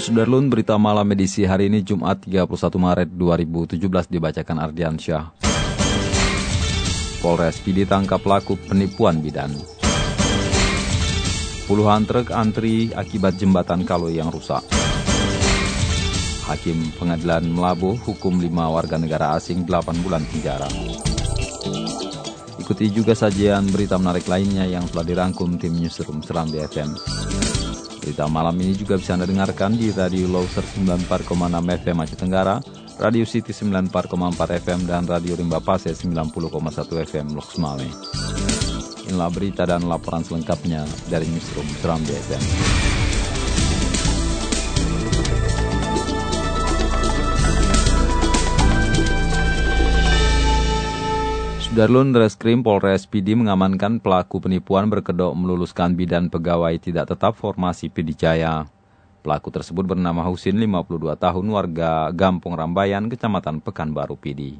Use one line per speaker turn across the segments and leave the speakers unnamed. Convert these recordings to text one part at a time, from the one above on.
Sudarlun, berita malam edisi hari ini Jumat 31 Maret 2017 dibacakan Ardian Syah. Polres PD tangkap pelaku penipuan bidan. Puluhan truk antri akibat jembatan Kaloi yang rusak. Hakim Pengadilan Melabuh hukum 5 warga negara asing 8 bulan penjara. Ikuti juga sajian berita menarik lainnya yang telah dirangkum tim Newsroom Seram di FM. Berita malam ini juga bisa Anda dengarkan di Radio Loser 94,6 FM Aceh Tenggara, Radio City 94,4 FM, dan Radio Rimba Pase 90,1 FM Mame. Inilah berita dan laporan selengkapnya dari Newsroom Seram BFM. Sudarlun Reskrim Polres PD mengamankan pelaku penipuan berkedok meluluskan bidan pegawai tidak tetap formasi PD Jaya. Pelaku tersebut bernama Husin, 52 tahun, warga Gampung Rambayan, Kecamatan Pekanbaru PD.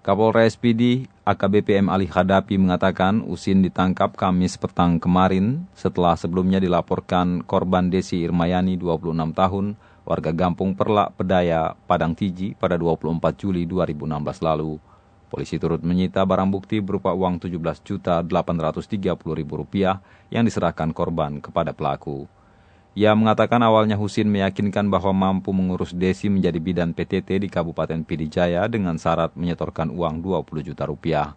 Kapolres PD AKBP M. Ali Khadapi mengatakan Usin ditangkap Kamis petang kemarin setelah sebelumnya dilaporkan korban Desi Irmayani, 26 tahun, warga Gampung Perlak Pedaya, Padang Tiji pada 24 Juli 2016 lalu. Polisi turut menyita barang bukti berupa uang Rp17.830.000 yang diserahkan korban kepada pelaku. Ia mengatakan awalnya Husin meyakinkan bahwa mampu mengurus Desi menjadi bidan PTT di Kabupaten Pidijaya dengan syarat menyetorkan uang 20 juta rupiah.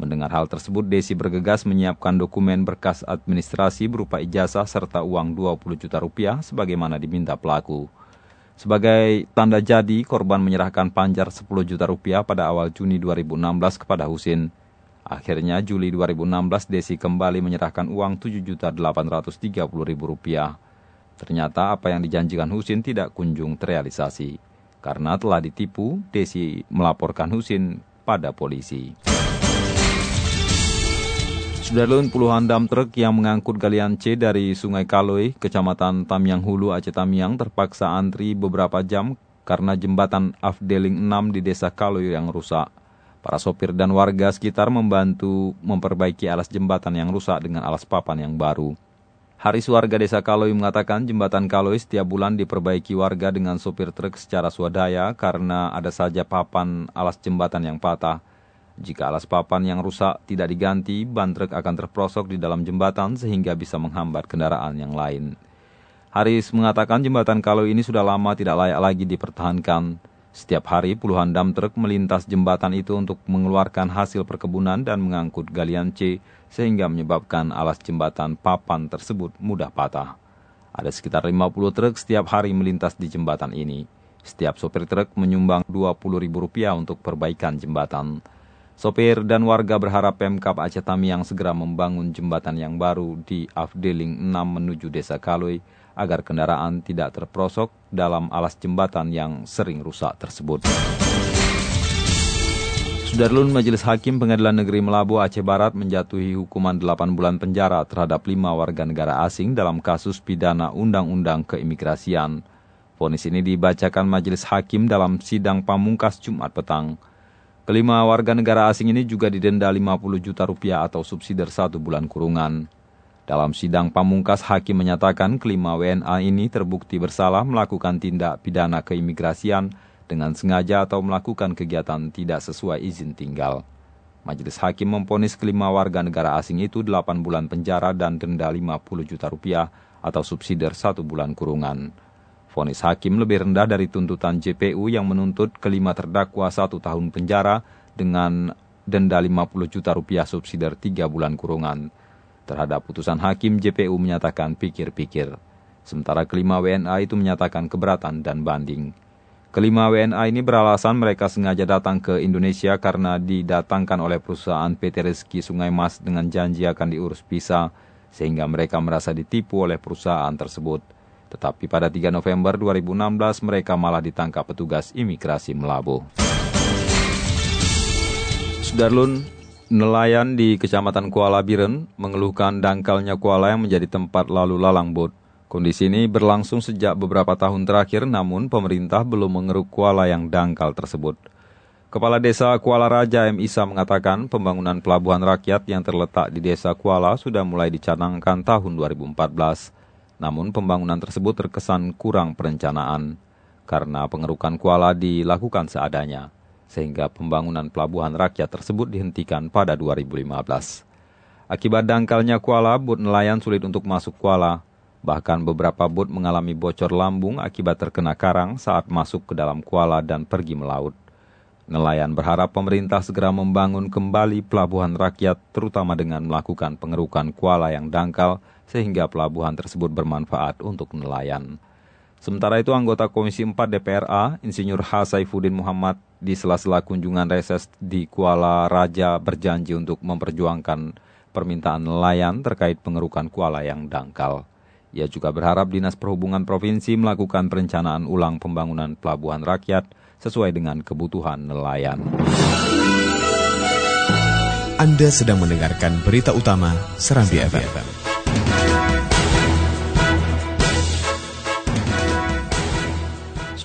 Mendengar hal tersebut, Desi bergegas menyiapkan dokumen berkas administrasi berupa ijazah serta uang 20 juta rupiah sebagaimana diminta pelaku. Sebagai tanda jadi, korban menyerahkan panjar 10 juta rupiah pada awal Juni 2016 kepada Husin. Akhirnya Juli 2016 Desi kembali menyerahkan uang 7 juta 830 ribu rupiah. Ternyata apa yang dijanjikan Husin tidak kunjung terrealisasi. Karena telah ditipu, Desi melaporkan Husin pada polisi. Sudarlun puluhan dam truk yang mengangkut galian C dari Sungai Kaloi, Kecamatan Tamiang Hulu, Aceh Tamiang terpaksa antri beberapa jam karena jembatan Afdeling 6 di desa Kaloi yang rusak. Para sopir dan warga sekitar membantu memperbaiki alas jembatan yang rusak dengan alas papan yang baru. Haris warga desa Kaloi mengatakan jembatan Kaloi setiap bulan diperbaiki warga dengan sopir truk secara swadaya karena ada saja papan alas jembatan yang patah. Jika alas papan yang rusak tidak diganti, ban truk akan terprosok di dalam jembatan sehingga bisa menghambat kendaraan yang lain. Haris mengatakan jembatan kalau ini sudah lama tidak layak lagi dipertahankan. Setiap hari puluhan dam truk melintas jembatan itu untuk mengeluarkan hasil perkebunan dan mengangkut galian C sehingga menyebabkan alas jembatan papan tersebut mudah patah. Ada sekitar 50 truk setiap hari melintas di jembatan ini. Setiap sopir truk menyumbang Rp20.000 untuk perbaikan jembatan. Sopir dan warga berharap Pemkap Aceh Tamiang segera membangun jembatan yang baru di Afdeling 6 menuju Desa Kaloi agar kendaraan tidak terprosok dalam alas jembatan yang sering rusak tersebut. Sudarlun Majelis Hakim Pengadilan Negeri Melabu Aceh Barat menjatuhi hukuman 8 bulan penjara terhadap lima warga negara asing dalam kasus pidana Undang-Undang Keimigrasian. Vonis ini dibacakan Majelis Hakim dalam sidang pamungkas Jumat petang. Kelima warga negara asing ini juga didenda 50 juta rupiah atau subsidi satu bulan kurungan. Dalam sidang pamungkas, hakim menyatakan kelima WNA ini terbukti bersalah melakukan tindak pidana keimigrasian dengan sengaja atau melakukan kegiatan tidak sesuai izin tinggal. Majelis hakim memponis kelima warga negara asing itu 8 bulan penjara dan denda 50 juta rupiah atau subsidi satu bulan kurungan. Vonis hakim lebih rendah dari tuntutan JPU yang menuntut kelima terdakwa satu tahun penjara dengan denda 50 juta rupiah subsidi tiga bulan kurungan. Terhadap putusan hakim, JPU menyatakan pikir-pikir. Sementara kelima WNA itu menyatakan keberatan dan banding. Kelima WNA ini beralasan mereka sengaja datang ke Indonesia karena didatangkan oleh perusahaan PT Rezeki Sungai Mas dengan janji akan diurus visa sehingga mereka merasa ditipu oleh perusahaan tersebut. Tetapi pada 3 November 2016 mereka malah ditangkap petugas imigrasi Melabu. Sudarlun, nelayan di Kecamatan Kuala Biren mengeluhkan dangkalnya kuala yang menjadi tempat lalu lalang bot. Kondisi ini berlangsung sejak beberapa tahun terakhir namun pemerintah belum mengeruk kuala yang dangkal tersebut. Kepala Desa Kuala Raja M. Isa mengatakan pembangunan pelabuhan rakyat yang terletak di Desa Kuala sudah mulai dicanangkan tahun 2014. Namun pembangunan tersebut terkesan kurang perencanaan karena pengerukan Kuala dilakukan seadanya, sehingga pembangunan pelabuhan rakyat tersebut dihentikan pada 2015. Akibat dangkalnya Kuala, bot nelayan sulit untuk masuk Kuala. Bahkan beberapa bot mengalami bocor lambung akibat terkena karang saat masuk ke dalam Kuala dan pergi melaut. Nelayan berharap pemerintah segera membangun kembali pelabuhan rakyat terutama dengan melakukan pengerukan kuala yang dangkal sehingga pelabuhan tersebut bermanfaat untuk nelayan. Sementara itu anggota Komisi 4 DPRA, Insinyur H. Saifuddin Muhammad di sela-sela kunjungan reses di Kuala Raja berjanji untuk memperjuangkan permintaan nelayan terkait pengerukan kuala yang dangkal. Ia juga berharap Dinas Perhubungan Provinsi melakukan perencanaan ulang pembangunan pelabuhan rakyat sesuai dengan kebutuhan nelayan.
Anda sedang mendengarkan berita utama Serambi FM.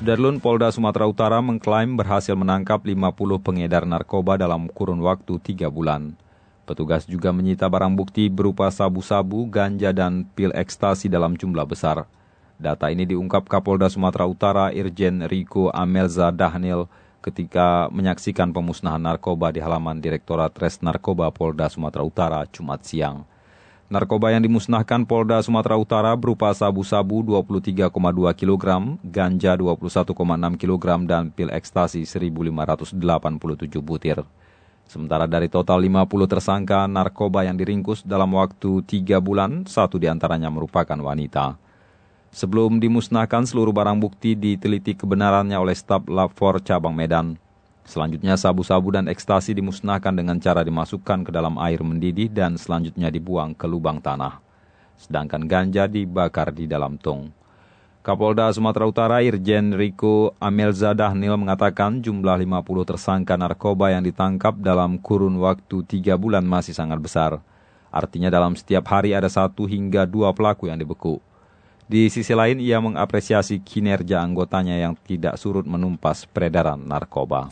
Sudarlun Polda Sumatera Utara mengklaim berhasil menangkap 50 pengedar narkoba dalam kurun waktu 3 bulan. Petugas juga menyita barang bukti berupa sabu-sabu, ganja, dan pil ekstasi dalam jumlah besar. Data ini diungkap Kapolda Sumatera Utara Irjen Riko Amelza Dahnil ketika menyaksikan pemusnahan narkoba di halaman Direktorat Res Narkoba Polda Sumatera Utara Jumat siang. Narkoba yang dimusnahkan Polda Sumatera Utara berupa sabu-sabu 23,2 kg, ganja 21,6 kg, dan pil ekstasi 1.587 butir. Sementara dari total 50 tersangka narkoba yang diringkus dalam waktu 3 bulan, satu di antaranya merupakan wanita. Sebelum dimusnahkan, seluruh barang bukti diteliti kebenarannya oleh staf Lab 4 cabang Medan. Selanjutnya sabu-sabu dan ekstasi dimusnahkan dengan cara dimasukkan ke dalam air mendidih dan selanjutnya dibuang ke lubang tanah. Sedangkan ganja dibakar di dalam tong. Kapolda Sumatera Utara Irjen Riko Amelza Dahnil mengatakan jumlah 50 tersangka narkoba yang ditangkap dalam kurun waktu 3 bulan masih sangat besar. Artinya dalam setiap hari ada satu hingga dua pelaku yang dibekuk. Di sisi lain, ia mengapresiasi kinerja anggotanya yang tidak surut menumpas peredaran narkoba.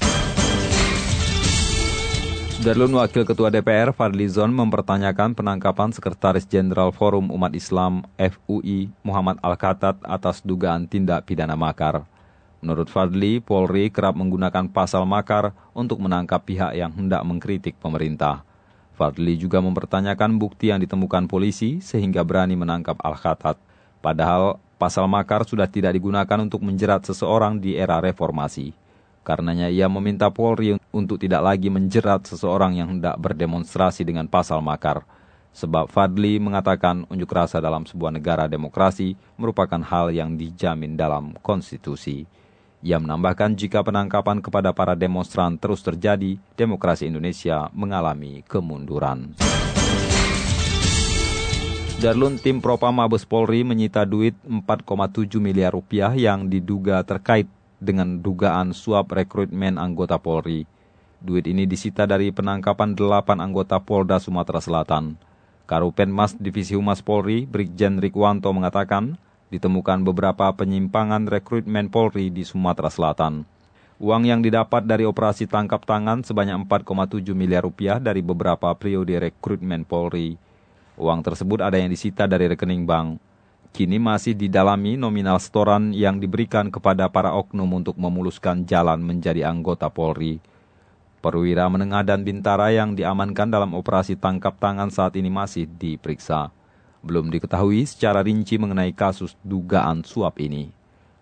Sudarlun Wakil Ketua DPR Fadli Zon mempertanyakan penangkapan Sekretaris Jenderal Forum Umat Islam FUI Muhammad Al-Khatat atas dugaan tindak pidana makar. Menurut Fadli, Polri kerap menggunakan pasal makar untuk menangkap pihak yang hendak mengkritik pemerintah. Fadli juga mempertanyakan bukti yang ditemukan polisi sehingga berani menangkap Al-Khatat. Padahal pasal makar sudah tidak digunakan untuk menjerat seseorang di era reformasi. Karenanya ia meminta Polri untuk tidak lagi menjerat seseorang yang hendak berdemonstrasi dengan pasal makar. Sebab Fadli mengatakan unjuk rasa dalam sebuah negara demokrasi merupakan hal yang dijamin dalam konstitusi. Ia menambahkan jika penangkapan kepada para demonstran terus terjadi, demokrasi Indonesia mengalami kemunduran. Darlun tim Propam Mabes Polri menyita duit 4,7 miliar rupiah yang diduga terkait dengan dugaan suap rekrutmen anggota Polri. Duit ini disita dari penangkapan 8 anggota Polda Sumatera Selatan. Karupenmas Divisi Humas Polri, Brigjen Rikwanto mengatakan, ditemukan beberapa penyimpangan rekrutmen Polri di Sumatera Selatan. Uang yang didapat dari operasi tangkap tangan sebanyak 4,7 miliar rupiah dari beberapa periode rekrutmen Polri. Uang tersebut ada yang disita dari rekening bank. Kini masih didalami nominal setoran yang diberikan kepada para oknum untuk memuluskan jalan menjadi anggota Polri. Perwira menengah dan bintara yang diamankan dalam operasi tangkap tangan saat ini masih diperiksa. Belum diketahui secara rinci mengenai kasus dugaan suap ini.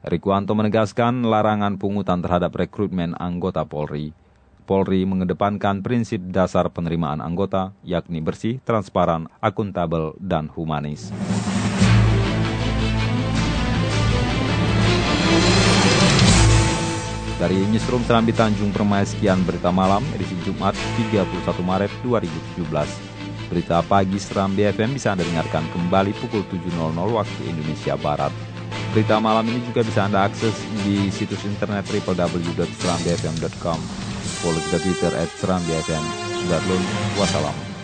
Rikuanto menegaskan larangan pungutan terhadap rekrutmen anggota Polri. Polri mengedepankan prinsip dasar penerimaan anggota, yakni bersih, transparan, akuntabel, dan humanis. Dari Newsroom Serambi Tanjung Permai, sekian berita malam edisi Jumat 31 Maret 2017. Berita pagi Seram BFM bisa Anda dengarkan kembali pukul 7.00 waktu Indonesia Barat. Berita malam ini juga bisa Anda akses di situs internet www.serambfm.com. Follow juga Twitter at Seram BFM. Sudah wassalam.